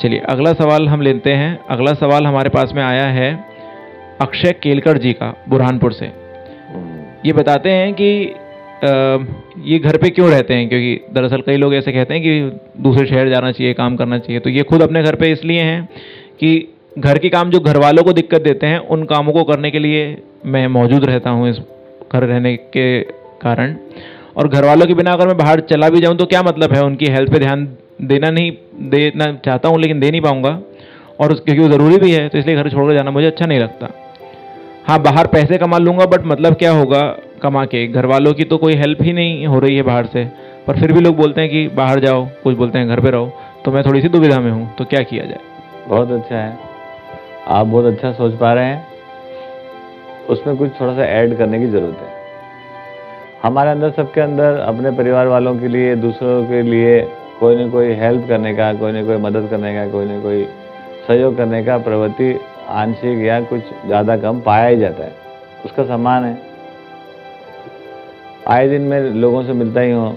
चलिए अगला सवाल हम लेते हैं। अगला सवाल हमारे पास में आया है अक्षय केलकर जी का बुरहानपुर से। ये बताते हैं कि अ, ये घर पे क्यों रहते हैं? क्योंकि दरअसल कई लोग ऐसे कहते हैं कि दूसरे शहर जाना चाहिए काम करना चाहिए। तो ये खुद अपने घर पे इसलिए हैं कि घर के काम जो घर वालों को दिक्कत देते हैं उन कामों को करने के लिए मैं मौजूद रहता हूँ इस घर रहने के कारण। और घर वालों के बिना अगर मैं बाहर चला भी जाऊँ तो क्या मतलब है? उनकी हेल्थ पे ध्यान देना नहीं, देना चाहता हूँ लेकिन दे नहीं पाऊँगा। और उस- क्योंकि वो ज़रूरी भी है तो इसलिए घर छोड़कर जाना मुझे अच्छा नहीं लगता। हाँ बाहर पैसे कमा लूँगा बट मतलब क्या होगा कमा के? घर वालों की तो कोई हेल्प ही नहीं हो रही है बाहर से। पर फिर भी लोग बोलते हैं कि बाहर जाओ, कुछ बोलते हैं घर पे रहो। तो मैं थोड़ी सी दुविधा में हूँ तो क्या किया जाए? बहुत अच्छा है। आप बहुत अच्छा सोच पा रहे हैं। उसमें कुछ थोड़ा सा ऐड करने की ज़रूरत है। हमारे अंदर, सबके अंदर, अपने परिवार वालों के लिए, दूसरों के लिए कोई ना कोई हेल्प करने का, कोई ना कोई मदद करने का, कोई ना कोई सहयोग करने का प्रवृत्ति आंशिक या कुछ ज़्यादा कम पाया ही जाता है। उसका सम्मान है। आए दिन मैं लोगों से मिलता ही हूँ,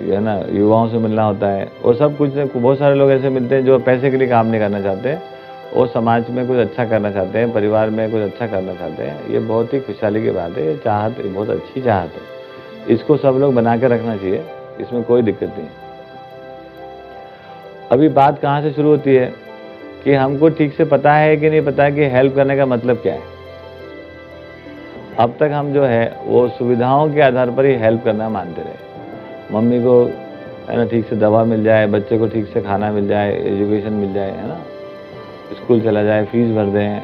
है ना, युवाओं से मिलना होता है। और सब कुछ बहुत सारे लोग ऐसे मिलते हैं जो पैसे के लिए काम नहीं करना चाहते, और समाज में कुछ अच्छा करना चाहते हैं, परिवार में कुछ अच्छा करना चाहते हैं। ये बहुत ही खुशहाली की बात है, ये चाहत बहुत अच्छी चाहत है। इसको सब लोग बना के रखना चाहिए, इसमें कोई दिक्कत नहीं है। अभी बात कहाँ से शुरू होती है? कि हमको ठीक से पता है कि नहीं पता कि हेल्प करने का मतलब क्या है? अब तक हम जो है, वो सुविधाओं के आधार पर ही हेल्प करना मानते रहे। मम्मी को, है ना, ठीक से दवा मिल जाए, बच्चे को ठीक से खाना मिल जाए एजुकेशन मिल जाए, है ना स्कूल चला जाए फ़ीस भर दें।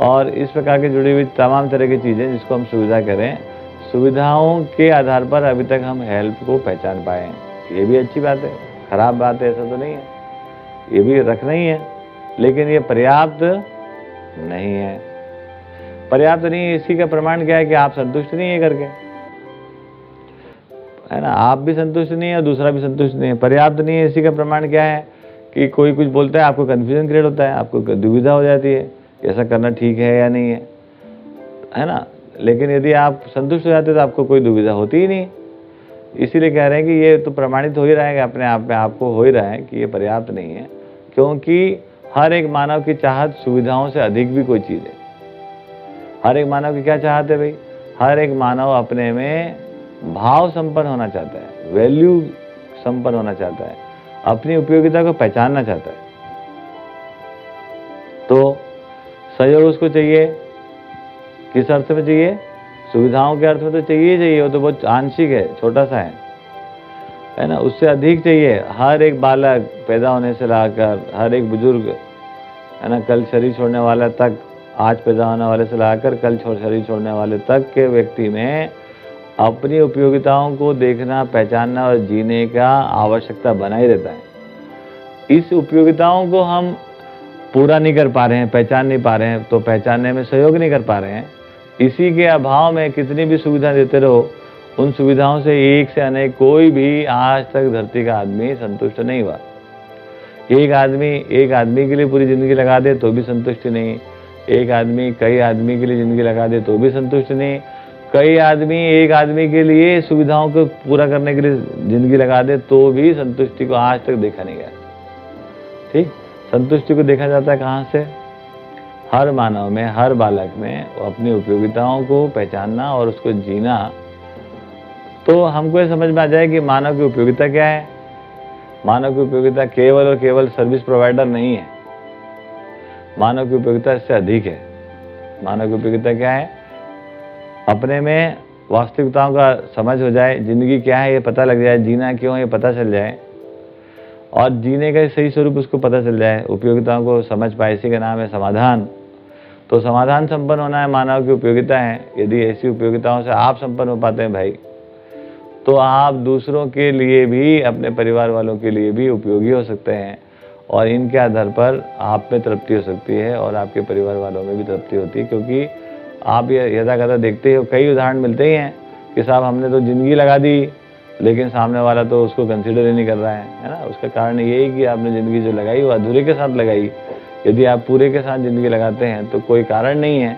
और इस प्रकार की जुड़ी हुई तमाम तरह की चीज़ें जिसको हम सुविधा करें, सुविधाओं के आधार पर अभी तक हम हेल्प को पहचान पाए ये भी अच्छी बात है। खराब बात है, ऐसा तो नहीं है। ये भी रखना ही है, लेकिन ये पर्याप्त नहीं है। पर्याप्त नहीं है, इसी का प्रमाण क्या है कि आप संतुष्ट नहीं है करके? है ना, आप भी संतुष्ट नहीं है दूसरा भी संतुष्ट नहीं है। पर्याप्त नहीं है, इसी का प्रमाण क्या है कि कोई कुछ बोलता है, आपको कन्फ्यूज़न क्रिएट होता है, आपको दुविधा हो जाती है ऐसा करना ठीक है या नहीं है। है ना, लेकिन यदि आप संतुष्ट हो जाते तो आपको कोई दुविधा होती ही नहीं। इसीलिए कह रहे हैं कि ये तो प्रमाणित हो ही रहा है अपने आप में आपको हो ही रहा है कि ये पर्याप्त नहीं है, क्योंकि हर एक मानव की चाहत सुविधाओं से अधिक भी कोई चीज़ है। हर एक मानव की क्या चाहत है भाई? हर एक मानव अपने में भाव संपन्न होना चाहता है वैल्यू संपन्न होना चाहता है, अपनी उपयोगिता को पहचानना चाहता है। तो सहयोग उसको चाहिए, किस अर्थ में चाहिए? सुविधाओं के अर्थ में तो चाहिए चाहिए, वो तो बहुत आंशिक है, छोटा सा है। है ना? उससे अधिक चाहिए। हर एक बालक पैदा होने से लाकर, हर एक बुज़ुर्ग, है ना, कल शरीर छोड़ने वाला तक, आज पैदा होने वाले से लाकर कल छोड़ शरीर छोड़ने वाले तक के व्यक्ति में अपनी उपयोगिताओं को देखना, पहचानना और जीने का आवश्यकता बना ही रहता है। इस उपयोगिताओं को हम पूरा नहीं कर पा रहे हैं, पहचान नहीं पा रहे हैं तो पहचानने में सहयोग नहीं कर पा रहे हैं। इसी के अभाव में कितनी भी सुविधा देते रहो, उन सुविधाओं से एक से अनेक कोई भी आज तक धरती का आदमी संतुष्ट नहीं हुआ। एक आदमी एक आदमी के लिए पूरी ज़िंदगी लगा दे तो भी संतुष्टि नहीं। एक आदमी, कई आदमी के लिए ज़िंदगी लगा दे तो भी संतुष्ट नहीं। कई आदमी, एक आदमी के लिए सुविधाओं को पूरा करने के लिए ज़िंदगी लगा दे तो भी संतुष्टि को आज तक देखा नहीं गया। ठीक? संतुष्टि को देखा जाता है कहाँ से? हर मानव में, हर बालक में वो अपनी उपयोगिताओं को पहचानना और उसको जीना। तो हमको ये समझ में आ जाए कि मानव की उपयोगिता क्या है। मानव की उपयोगिता केवल और केवल सर्विस प्रोवाइडर नहीं है। मानव की उपयोगिता इससे अधिक है। मानव की उपयोगिता क्या है? अपने में वास्तविकताओं का समझ हो जाए, ज़िंदगी क्या है ये पता लग जाए, जीना क्यों ये पता चल जाए। और जीने का सही स्वरूप उसको पता चल जाए, उपयोगिताओं को समझ पाए, इसी का नाम है समाधान। तो समाधान संपन्न होना है, मानव की उपयोगिता है। यदि ऐसी उपयोगिताओं से आप संपन्न हो पाते हैं भाई तो आप दूसरों के लिए भी, अपने परिवार वालों के लिए भी उपयोगी हो सकते हैं। और इनके आधार पर आप में तृप्ति हो सकती है और आपके परिवार वालों में भी तृप्ति होती है, क्योंकि आप ये यथा कथा देखते हो कई उदाहरण मिलते ही हैं कि साहब, हमने तो ज़िंदगी लगा दी, लेकिन सामने वाला तो उसको कंसिडर ही नहीं कर रहा है है ना? उसका कारण यही कि आपने ज़िंदगी जो लगाई वो अधूरे के साथ लगाई। यदि आप पूरे के साथ ज़िंदगी लगाते हैं तो कोई कारण नहीं है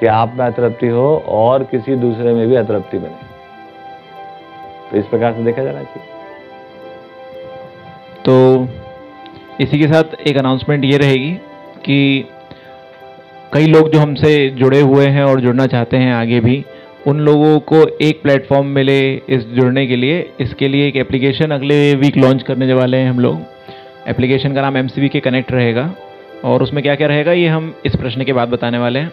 कि आप में अतृप्ति हो और किसी दूसरे में भी अतृप्ति बने। तो इस प्रकार से देखा जाना चाहिए। तो इसी के साथ एक अनाउंसमेंट ये रहेगी कि कई लोग जो हमसे जुड़े हुए हैं और जुड़ना चाहते हैं आगे भी, उन लोगों को एक प्लेटफॉर्म मिले इस जुड़ने के लिए। इसके लिए एक एप्लीकेशन अगले वीक लॉन्च करने वाले हैं हम लोग। एप्लीकेशन का नाम एम के कनेक्ट रहेगा। और उसमें क्या क्या रहेगा ये हम इस प्रश्न के बाद बताने वाले हैं।